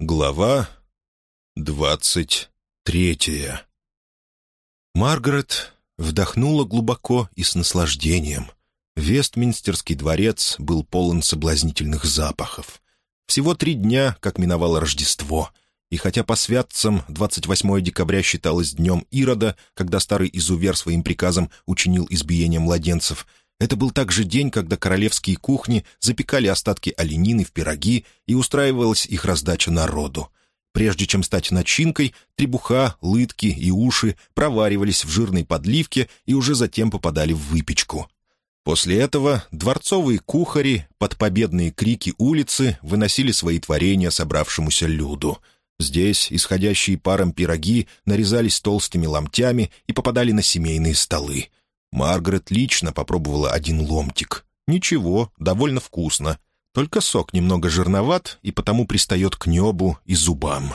Глава двадцать третья Маргарет вдохнула глубоко и с наслаждением. Вестминстерский дворец был полон соблазнительных запахов. Всего три дня, как миновало Рождество, и хотя по святцам 28 декабря считалось днем Ирода, когда старый изувер своим приказом учинил избиение младенцев — это был также день, когда королевские кухни запекали остатки оленины в пироги и устраивалась их раздача народу. Прежде чем стать начинкой, требуха, лытки и уши проваривались в жирной подливке и уже затем попадали в выпечку. После этого дворцовые кухари под победные крики улицы выносили свои творения собравшемуся люду. Здесь исходящие паром пироги нарезались толстыми ломтями и попадали на семейные столы. Маргарет лично попробовала один ломтик. Ничего, довольно вкусно. Только сок немного жирноват и потому пристает к небу и зубам.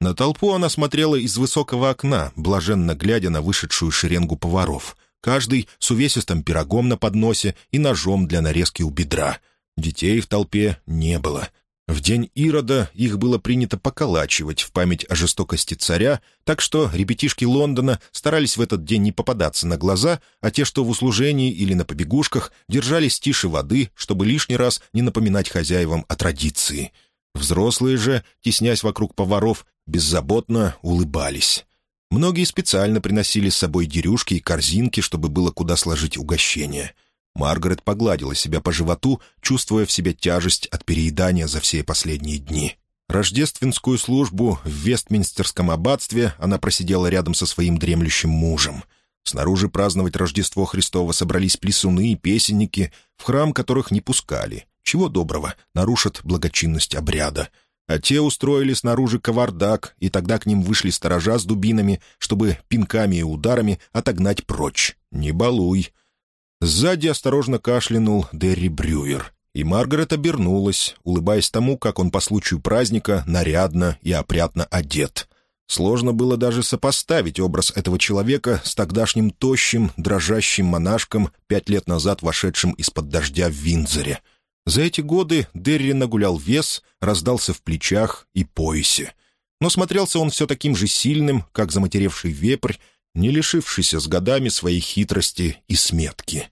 На толпу она смотрела из высокого окна, блаженно глядя на вышедшую шеренгу поваров. Каждый с увесистым пирогом на подносе и ножом для нарезки у бедра. Детей в толпе не было. В день Ирода их было принято поколачивать в память о жестокости царя, так что ребятишки Лондона старались в этот день не попадаться на глаза, а те, что в услужении или на побегушках, держались тише воды, чтобы лишний раз не напоминать хозяевам о традиции. Взрослые же, теснясь вокруг поваров, беззаботно улыбались. Многие специально приносили с собой дерюшки и корзинки, чтобы было куда сложить угощение — Маргарет погладила себя по животу, чувствуя в себе тяжесть от переедания за все последние дни. Рождественскую службу в Вестминстерском аббатстве она просидела рядом со своим дремлющим мужем. Снаружи праздновать Рождество Христово собрались плесуны и песенники, в храм которых не пускали. Чего доброго, нарушат благочинность обряда. А те устроили снаружи кавардак, и тогда к ним вышли сторожа с дубинами, чтобы пинками и ударами отогнать прочь. «Не балуй!» Сзади осторожно кашлянул Дерри Брюер, и Маргарет обернулась, улыбаясь тому, как он по случаю праздника нарядно и опрятно одет. Сложно было даже сопоставить образ этого человека с тогдашним тощим, дрожащим монашком, пять лет назад вошедшим из-под дождя в Виндзоре. За эти годы Дерри нагулял вес, раздался в плечах и поясе. Но смотрелся он все таким же сильным, как заматеревший вепрь, не лишившийся с годами своей хитрости и сметки.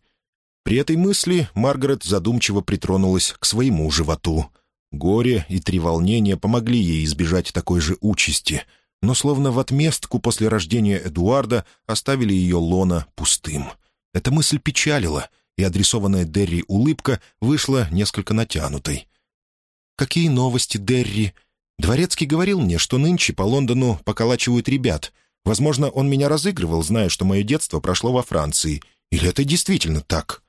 При этой мысли Маргарет задумчиво притронулась к своему животу. Горе и три волнения помогли ей избежать такой же участи, но словно в отместку после рождения Эдуарда оставили ее лона пустым. Эта мысль печалила, и адресованная Дерри улыбка вышла несколько натянутой. «Какие новости, Дерри?» Дворецкий говорил мне, что нынче по Лондону поколачивают ребят — Возможно, он меня разыгрывал, зная, что мое детство прошло во Франции. Или это действительно так?»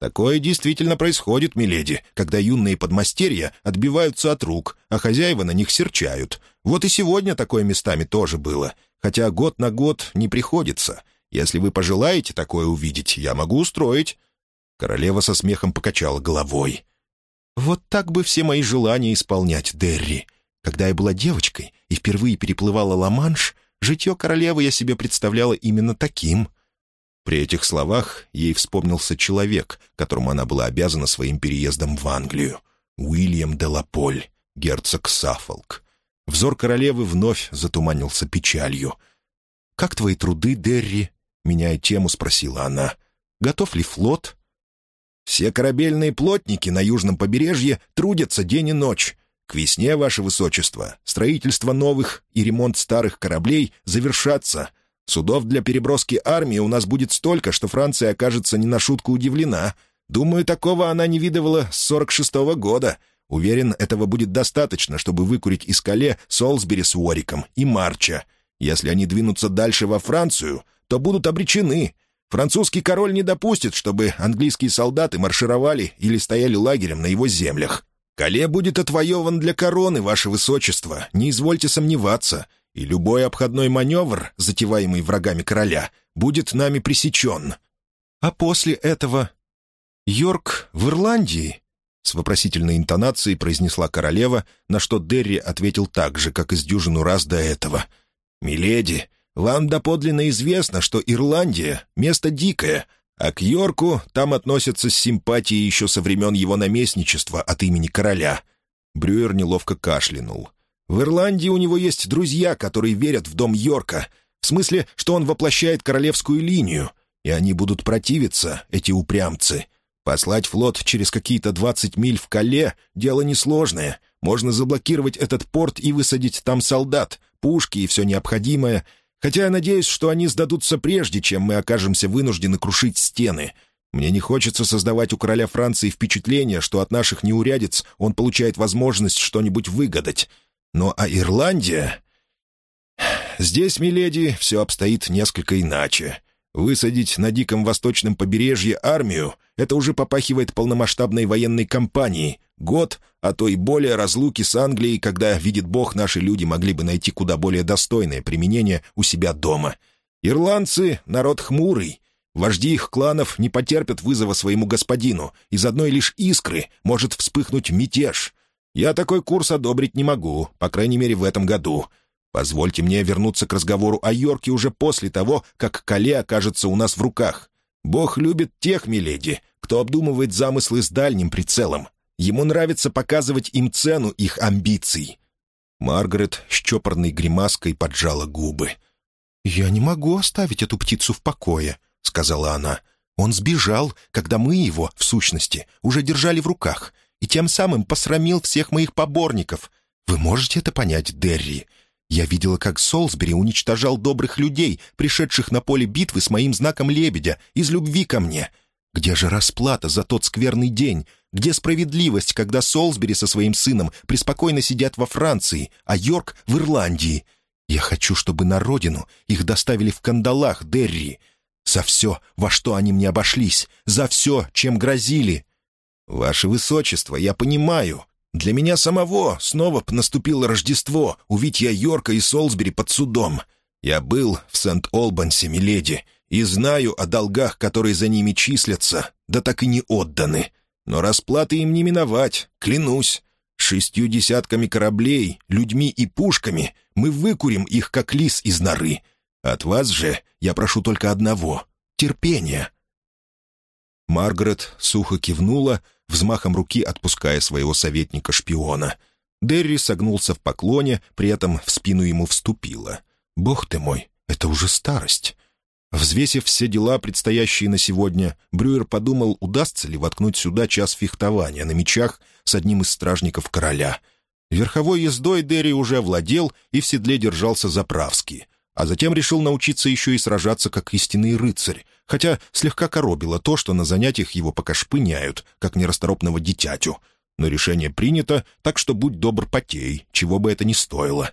«Такое действительно происходит, миледи, когда юные подмастерья отбиваются от рук, а хозяева на них серчают. Вот и сегодня такое местами тоже было, хотя год на год не приходится. Если вы пожелаете такое увидеть, я могу устроить». Королева со смехом покачала головой. «Вот так бы все мои желания исполнять, Дерри. Когда я была девочкой и впервые переплывала Ла-Манш, Житье королевы я себе представляла именно таким. При этих словах ей вспомнился человек, которому она была обязана своим переездом в Англию. Уильям де Лаполь, герцог Саффолк. Взор королевы вновь затуманился печалью. «Как твои труды, Дерри?» — меняя тему, спросила она. «Готов ли флот?» «Все корабельные плотники на южном побережье трудятся день и ночь. К весне, ваше высочество, строительство новых и ремонт старых кораблей завершатся. Судов для переброски армии у нас будет столько, что Франция окажется не на шутку удивлена. Думаю, такого она не видывала с 46-го года. Уверен, этого будет достаточно, чтобы выкурить из Кале Солсбери с Уориком и Марча. Если они двинутся дальше во Францию, то будут обречены. Французский король не допустит, чтобы английские солдаты маршировали или стояли лагерем на его землях. Кале будет отвоеван для короны, ваше высочество, не извольте сомневаться, и любой обходной маневр, затеваемый врагами короля, будет нами пресечен. А после этого... Йорк в Ирландии?» С вопросительной интонацией произнесла королева, на что Дерри ответил так же, как из дюжину раз до этого. «Миледи, вам доподлинно известно, что Ирландия — место дикое, а к Йорку там относятся с симпатией еще со времен его наместничества от имени короля. Брюер неловко кашлянул. В Ирландии у него есть друзья, которые верят в дом Йорка, в смысле, что он воплощает королевскую линию, и они будут противиться, эти упрямцы. Послать флот через какие-то двадцать миль в Кале — дело несложное. Можно заблокировать этот порт и высадить там солдат, пушки и все необходимое. Хотя я надеюсь, что они сдадутся прежде, чем мы окажемся вынуждены крушить стены. Мне не хочется создавать у короля Франции впечатление, что от наших неурядиц он получает возможность что-нибудь выгадать. Но а Ирландия... Здесь, миледи, все обстоит несколько иначе. Высадить на диком восточном побережье армию — это уже попахивает полномасштабной военной кампанией. Год, а то и более разлуки с Англией, когда, видит Бог, наши люди могли бы найти куда более достойное применение у себя дома. Ирландцы — народ хмурый. Вожди их кланов не потерпят вызова своему господину. Из одной лишь искры может вспыхнуть мятеж. Я такой курс одобрить не могу, по крайней мере, в этом году. Позвольте мне вернуться к разговору о Йорке уже после того, как Кале окажется у нас в руках. Бог любит тех, миледи, кто обдумывает замыслы с дальним прицелом. Ему нравится показывать им цену их амбиций». Маргарет с чопорной гримаской поджала губы. «Я не могу оставить эту птицу в покое», — сказала она. «Он сбежал, когда мы его, в сущности, уже держали в руках, и тем самым посрамил всех моих поборников. Вы можете это понять, Дерри? Я видела, как Солсбери уничтожал добрых людей, пришедших на поле битвы с моим знаком лебедя, из любви ко мне. Где же расплата за тот скверный день? Где справедливость, когда Солсбери со своим сыном преспокойно сидят во Франции, а Йорк — в Ирландии? Я хочу, чтобы на родину их доставили в кандалах, Дерри. За все, во что они мне обошлись, за все, чем грозили. «Ваше Высочество, я понимаю», для меня самого снова наступило Рождество, увидеть я Йорка и Солсбери под судом. Я был в Сент-Олбансе, миледи, и знаю о долгах, которые за ними числятся, да так и не отданы. Но расплаты им не миновать, клянусь. Шестью десятками кораблей, людьми и пушками мы выкурим их, как лис из норы. От вас же я прошу только одного — терпения». Маргарет сухо кивнула, взмахом руки отпуская своего советника-шпиона. Дерри согнулся в поклоне, при этом в спину ему вступила. «Бог ты мой, это уже старость». Взвесив все дела, предстоящие на сегодня, Брюер подумал, удастся ли воткнуть сюда час фехтования на мечах с одним из стражников короля. Верховой ездой Дерри уже овладел и в седле держался заправски, а затем решил научиться еще и сражаться как истинный рыцарь, хотя слегка коробило то, что на занятиях его пока шпыняют, как нерасторопного дитятю. Но решение принято, так что будь добр потей, чего бы это ни стоило.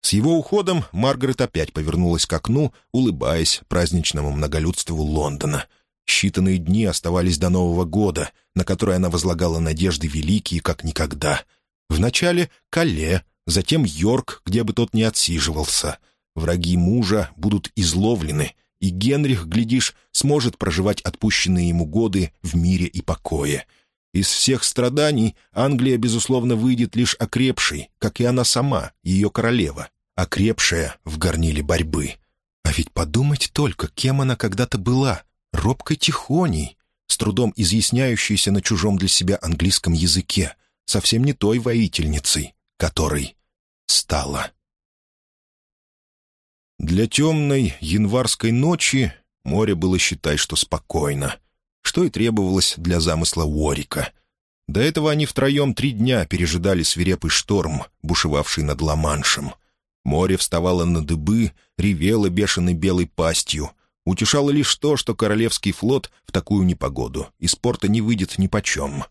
С его уходом Маргарет опять повернулась к окну, улыбаясь праздничному многолюдству Лондона. Считанные дни оставались до Нового года, на который она возлагала надежды великие, как никогда. Вначале Кале, затем Йорк, где бы тот ни отсиживался. Враги мужа будут изловлены — и Генрих, глядишь, сможет проживать отпущенные ему годы в мире и покое. Из всех страданий Англия, безусловно, выйдет лишь окрепшей, как и она сама, ее королева, окрепшая в горниле борьбы. А ведь подумать только, кем она когда-то была, робкой тихоней, с трудом изъясняющейся на чужом для себя английском языке, совсем не той воительницей, которой стала. Для темной январской ночи море было, считай, что спокойно, что и требовалось для замысла Уорика. До этого они втроем три дня пережидали свирепый шторм, бушевавший над Ла-Маншем. Море вставало на дыбы, ревело бешеной белой пастью. Утешало лишь то, что Королевский флот в такую непогоду из порта не выйдет нипочем.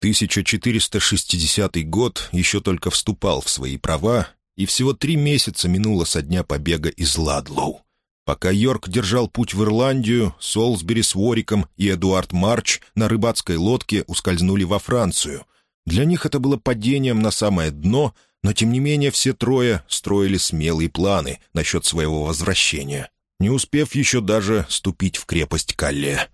1460 год еще только вступал в свои права, и всего три месяца минуло со дня побега из Ладлоу. Пока Йорк держал путь в Ирландию, Солсбери с Вориком и Эдуард Марч на рыбацкой лодке ускользнули во Францию. Для них это было падением на самое дно, но тем не менее все трое строили смелые планы насчет своего возвращения, не успев еще даже ступить в крепость Калле.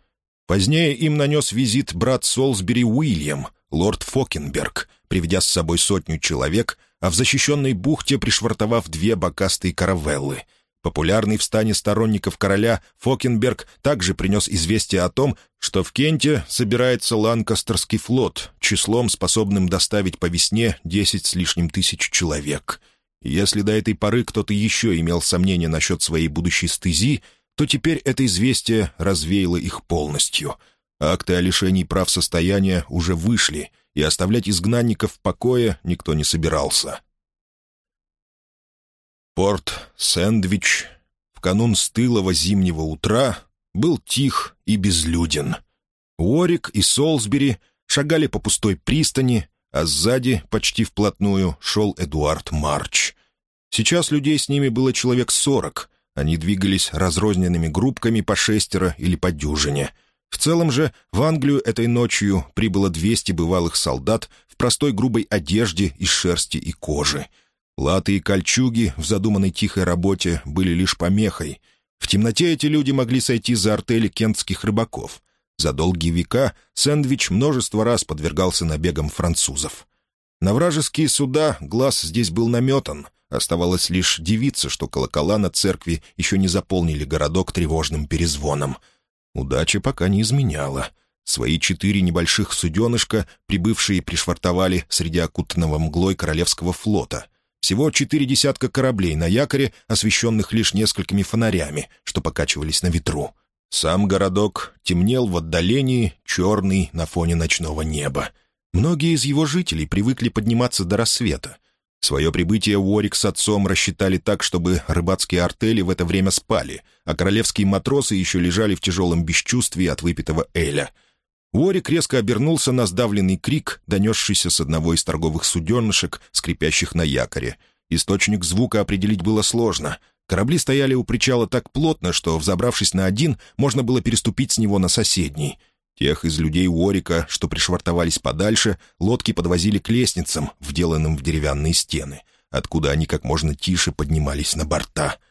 Позднее им нанес визит брат Солсбери Уильям, лорд Фокенберг, приведя с собой сотню человек, а в защищенной бухте пришвартовав две бокастые каравеллы. Популярный в стане сторонников короля Фокенберг также принес известие о том, что в Кенте собирается Ланкастерский флот, числом, способным доставить по весне десять с лишним тысяч человек. если до этой поры кто-то еще имел сомнения насчет своей будущей стези, то теперь это известие развеяло их полностью. Акты о лишении прав состояния уже вышли, и оставлять изгнанников в покое никто не собирался. Порт Сэндвич в канун стылого зимнего утра был тих и безлюден. Уорик и Солсбери шагали по пустой пристани, а сзади, почти вплотную, шел Эдуард Марч. Сейчас людей с ними было человек сорок. Они двигались разрозненными группками по шестеро или по дюжине. В целом же в Англию этой ночью прибыло 200 бывалых солдат в простой грубой одежде из шерсти и кожи — Латы и кольчуги в задуманной тихой работе были лишь помехой. В темноте эти люди могли сойти за артели кентских рыбаков. За долгие века сэндвич множество раз подвергался набегам французов. На вражеские суда глаз здесь был наметан. Оставалось лишь дивиться, что колокола на церкви еще не заполнили городок тревожным перезвоном. Удача пока не изменяла. Свои четыре небольших суденышка, прибывшие, пришвартовали среди окутанного мглой Королевского флота — всего четыре десятка кораблей на якоре, освещенных лишь несколькими фонарями, что покачивались на ветру. Сам городок темнел в отдалении, черный на фоне ночного неба. Многие из его жителей привыкли подниматься до рассвета. Свое прибытие Уорик с отцом рассчитали так, чтобы рыбацкие артели в это время спали, а королевские матросы еще лежали в тяжелом бесчувствии от выпитого эля — Уорик резко обернулся на сдавленный крик, донесшийся с одного из торговых суденышек, скрипящих на якоре. Источник звука определить было сложно. Корабли стояли у причала так плотно, что, взобравшись на один, можно было переступить с него на соседний. Тех из людей Уорика, что пришвартовались подальше, лодки подвозили к лестницам, вделанным в деревянные стены, откуда они как можно тише поднимались на борта —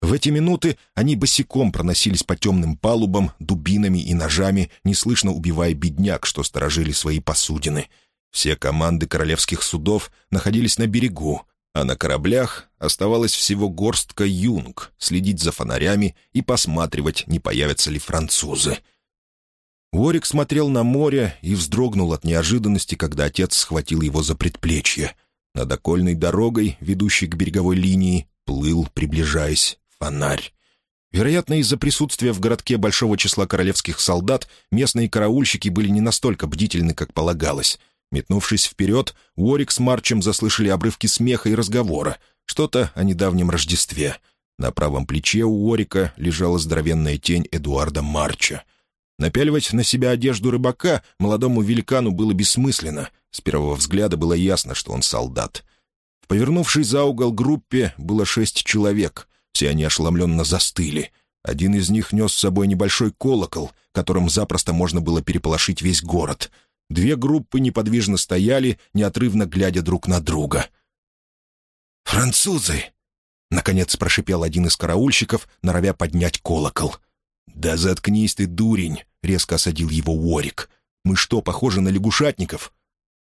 в эти минуты они босиком проносились по темным палубам, дубинами и ножами, неслышно убивая бедняк, что сторожили свои посудины. Все команды королевских судов находились на берегу, а на кораблях оставалось всего горстка юнг, следить за фонарями и посматривать, не появятся ли французы. Уорик смотрел на море и вздрогнул от неожиданности, когда отец схватил его за предплечье. Над окольной дорогой, ведущей к береговой линии, плыл, приближаясь, фонарь. Вероятно, из-за присутствия в городке большого числа королевских солдат местные караульщики были не настолько бдительны, как полагалось. Метнувшись вперед, Уорик с Марчем заслышали обрывки смеха и разговора, что-то о недавнем Рождестве. На правом плече у Уорика лежала здоровенная тень Эдуарда Марча. Напяливать на себя одежду рыбака молодому великану было бессмысленно. С первого взгляда было ясно, что он солдат. В повернувшей за угол группе было шесть человек — все они ошеломленно застыли. Один из них нес с собой небольшой колокол, которым запросто можно было переполошить весь город. Две группы неподвижно стояли, неотрывно глядя друг на друга. «Французы!» — наконец прошипел один из караульщиков, норовя поднять колокол. «Да заткнись ты, дурень!» — резко осадил его Уорик. «Мы что, похожи на лягушатников?»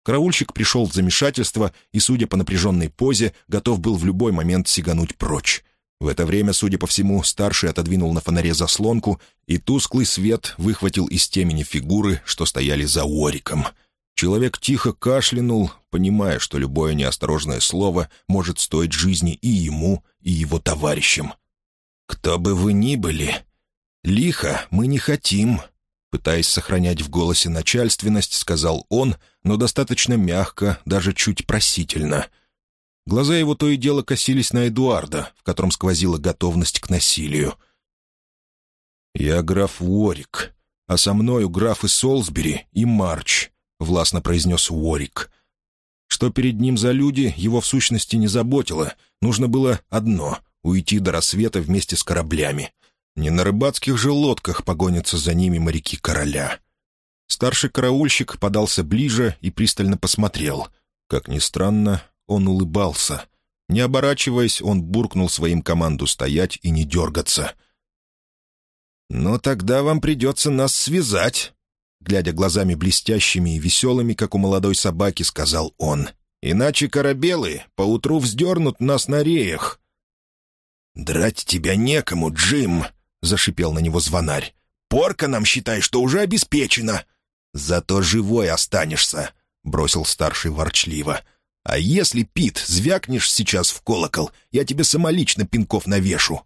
Караульщик пришел в замешательство и, судя по напряженной позе, готов был в любой момент сигануть прочь. В это время, судя по всему, старший отодвинул на фонаре заслонку, и тусклый свет выхватил из темени фигуры, что стояли за Ориком. Человек тихо кашлянул, понимая, что любое неосторожное слово может стоить жизни и ему, и его товарищам. «Кто бы вы ни были, лихо мы не хотим», Пытаясь сохранять в голосе начальственность, сказал он, но достаточно мягко, даже чуть просительно — Глаза его то и дело косились на Эдуарда, в котором сквозила готовность к насилию. «Я граф Уорик, а со мною графы Солсбери и Марч», — властно произнес Уорик. Что перед ним за люди, его в сущности не заботило. Нужно было одно — уйти до рассвета вместе с кораблями. Не на рыбацких же лодках погонятся за ними моряки короля. Старший караульщик подался ближе и пристально посмотрел. Как ни странно, он улыбался. Не оборачиваясь, он буркнул своим команду стоять и не дергаться. «Но тогда вам придется нас связать», — глядя глазами блестящими и веселыми, как у молодой собаки, сказал он. «Иначе корабелы поутру вздернут нас на реях». «Драть тебя некому, Джим!» — зашипел на него звонарь. «Порка нам, считай, что уже обеспечена!» «Зато живой останешься!» — бросил старший ворчливо. «А если, Пит, звякнешь сейчас в колокол, я тебе самолично пинков навешу!»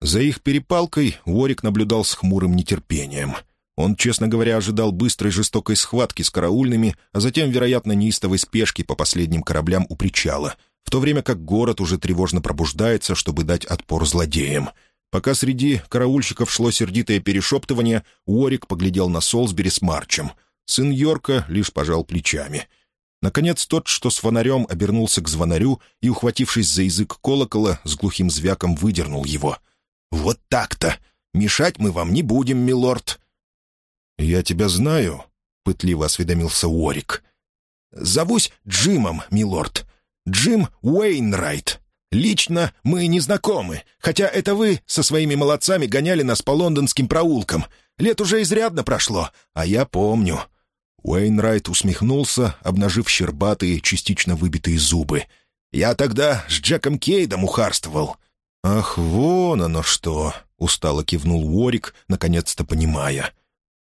За их перепалкой Уорик наблюдал с хмурым нетерпением. Он, честно говоря, ожидал быстрой жестокой схватки с караульными, а затем, вероятно, неистовой спешки по последним кораблям у причала, в то время как город уже тревожно пробуждается, чтобы дать отпор злодеям. Пока среди караульщиков шло сердитое перешептывание, Уорик поглядел на Солсбери с Марчем. Сын Йорка лишь пожал плечами — Наконец тот, что с фонарем, обернулся к звонарю и, ухватившись за язык колокола, с глухим звяком выдернул его. «Вот так-то! Мешать мы вам не будем, милорд!» «Я тебя знаю», — пытливо осведомился Уорик. «Зовусь Джимом, милорд. Джим Уэйнрайт. Лично мы не знакомы, хотя это вы со своими молодцами гоняли нас по лондонским проулкам. Лет уже изрядно прошло, а я помню». Уэйнрайт усмехнулся, обнажив щербатые, частично выбитые зубы. «Я тогда с Джеком Кейдом ухарствовал. «Ах, вон оно что!» — устало кивнул Уорик, наконец-то понимая.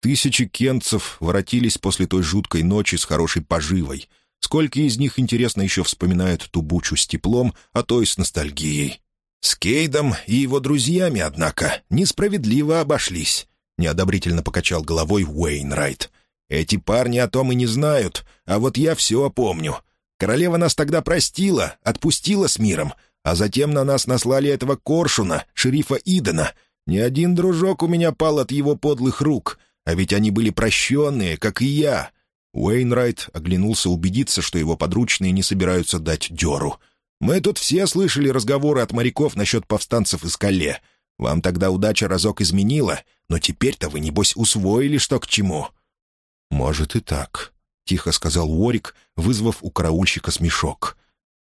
Тысячи кентцев воротились после той жуткой ночи с хорошей поживой. Сколько из них, интересно, еще вспоминают ту бучу с теплом, а то и с ностальгией. С Кейдом и его друзьями, однако, несправедливо обошлись. Неодобрительно покачал головой Уэйнрайт. «Эти парни о том и не знают, а вот я все помню. Королева нас тогда простила, отпустила с миром, а затем на нас наслали этого коршуна, шерифа Идена. Ни один дружок у меня пал от его подлых рук, а ведь они были прощенные, как и я». Уэйнрайт оглянулся убедиться, что его подручные не собираются дать дёру. «Мы тут все слышали разговоры от моряков насчет повстанцев из Кале. Вам тогда удача разок изменила, но теперь-то вы, небось, усвоили, что к чему». «Может и так», — тихо сказал Уорик, вызвав у караульщика смешок.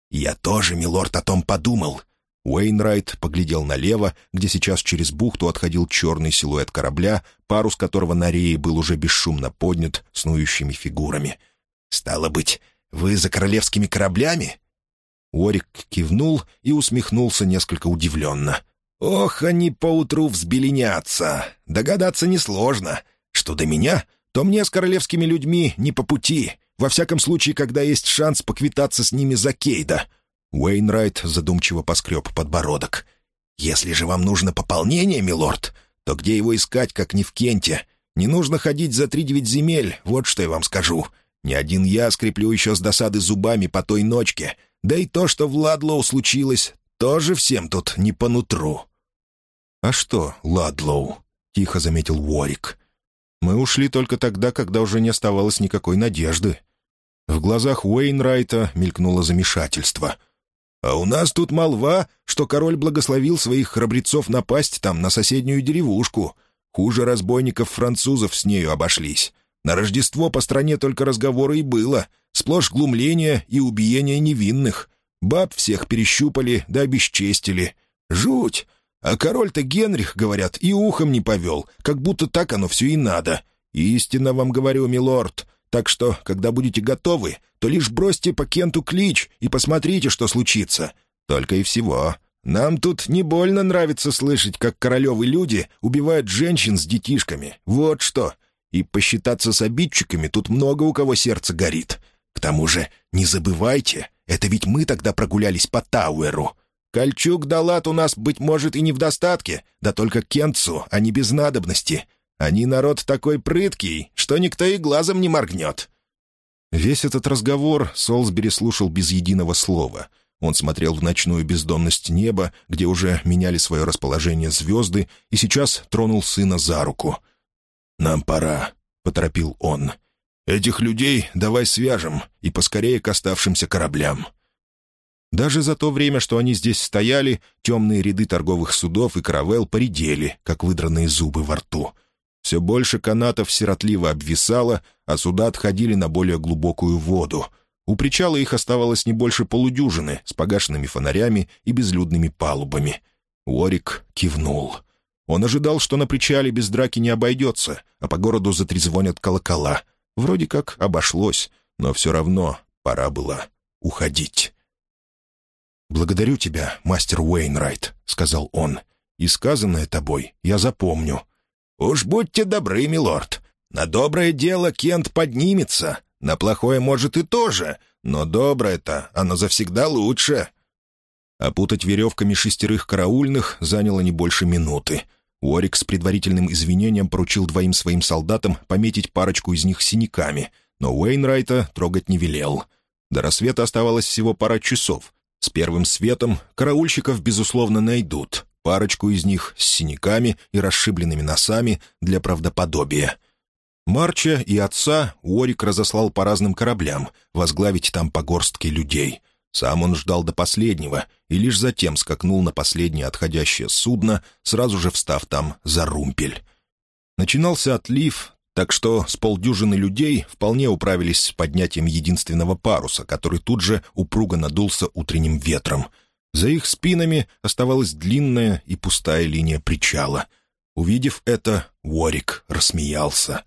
«Я тоже, милорд, о том подумал». Уэйнрайт поглядел налево, где сейчас через бухту отходил черный силуэт корабля, парус которого на рее был уже бесшумно поднят снующими фигурами. «Стало быть, вы за королевскими кораблями?» Уорик кивнул и усмехнулся несколько удивленно. «Ох, они поутру взбеленятся. Догадаться несложно. Что до меня, то мне с королевскими людьми не по пути. Во всяком случае, когда есть шанс поквитаться с ними за Кейда». Уэйнрайт задумчиво поскреб подбородок. «Если же вам нужно пополнение, милорд, то где его искать, как не в Кенте? Не нужно ходить за три девять земель, вот что я вам скажу. Ни один я скреплю еще с досады зубами по той ночке. Да и то, что в Ладлоу случилось, тоже всем тут не по нутру». «А что, Ладлоу?» — тихо заметил Уорик. Мы ушли только тогда, когда уже не оставалось никакой надежды. В глазах Уэйнрайта мелькнуло замешательство. «А у нас тут молва, что король благословил своих храбрецов напасть там на соседнюю деревушку. Хуже разбойников-французов с нею обошлись. На Рождество по стране только разговоры и было. Сплошь глумление и убиение невинных. Баб всех перещупали да обесчестили. Жуть! А король-то Генрих, говорят, и ухом не повел, как будто так оно все и надо. Истинно вам говорю, милорд. Так что, когда будете готовы, то лишь бросьте по Кенту клич и посмотрите, что случится. Только и всего. Нам тут не больно нравится слышать, как королевы люди убивают женщин с детишками. Вот что. И посчитаться с обидчиками тут много у кого сердце горит. К тому же, не забывайте, это ведь мы тогда прогулялись по Тауэру. Кольчуг да лад у нас, быть может, и не в достатке, да только кентцу, а не без надобности. Они народ такой прыткий, что никто и глазом не моргнет». Весь этот разговор Солсбери слушал без единого слова. Он смотрел в ночную бездонность неба, где уже меняли свое расположение звезды, и сейчас тронул сына за руку. «Нам пора», — поторопил он. «Этих людей давай свяжем и поскорее к оставшимся кораблям». Даже за то время, что они здесь стояли, темные ряды торговых судов и каравел поредели, как выдранные зубы во рту. Все больше канатов сиротливо обвисало, а суда отходили на более глубокую воду. У причала их оставалось не больше полудюжины, с погашенными фонарями и безлюдными палубами. Уорик кивнул. Он ожидал, что на причале без драки не обойдется, а по городу затрезвонят колокола. Вроде как обошлось, но все равно пора было уходить. «Благодарю тебя, мастер Уэйнрайт», — сказал он. «И сказанное тобой я запомню». «Уж будьте добры, милорд. На доброе дело Кент поднимется. На плохое, может, и тоже. Но доброе-то, оно завсегда лучше». Опутать веревками шестерых караульных заняло не больше минуты. Уорик с предварительным извинением поручил двоим своим солдатам пометить парочку из них синяками, но Уэйнрайта трогать не велел. До рассвета оставалось всего пара часов. С первым светом караульщиков, безусловно, найдут. Парочку из них с синяками и расшибленными носами для правдоподобия. Марча и отца Уорик разослал по разным кораблям, возглавить там по горстке людей — сам он ждал до последнего и лишь затем скакнул на последнее отходящее судно, сразу же встав там за румпель. Начинался отлив, так что с полдюжины людей вполне управились с поднятием единственного паруса, который тут же упруго надулся утренним ветром. За их спинами оставалась длинная и пустая линия причала. Увидев это, Уорик рассмеялся.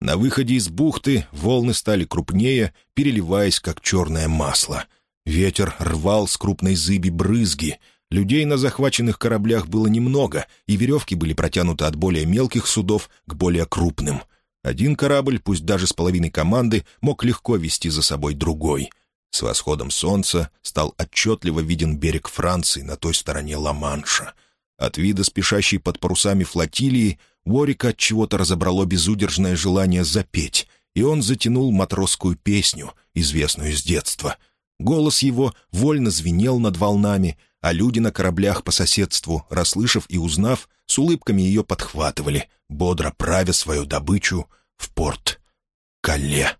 На выходе из бухты волны стали крупнее, переливаясь, как черное масло — Ветер рвал с крупной зыби брызги. Людей на захваченных кораблях было немного, и веревки были протянуты от более мелких судов к более крупным. Один корабль, пусть даже с половиной команды, мог легко вести за собой другой. С восходом солнца стал отчетливо виден берег Франции на той стороне Ла-Манша. От вида спешащей под парусами флотилии Уорика от чего-то разобрало безудержное желание запеть, и он затянул матросскую песню, известную с детства — Голос его вольно звенел над волнами, а люди на кораблях по соседству, расслышав и узнав, с улыбками ее подхватывали, бодро правя свою добычу в порт Кале.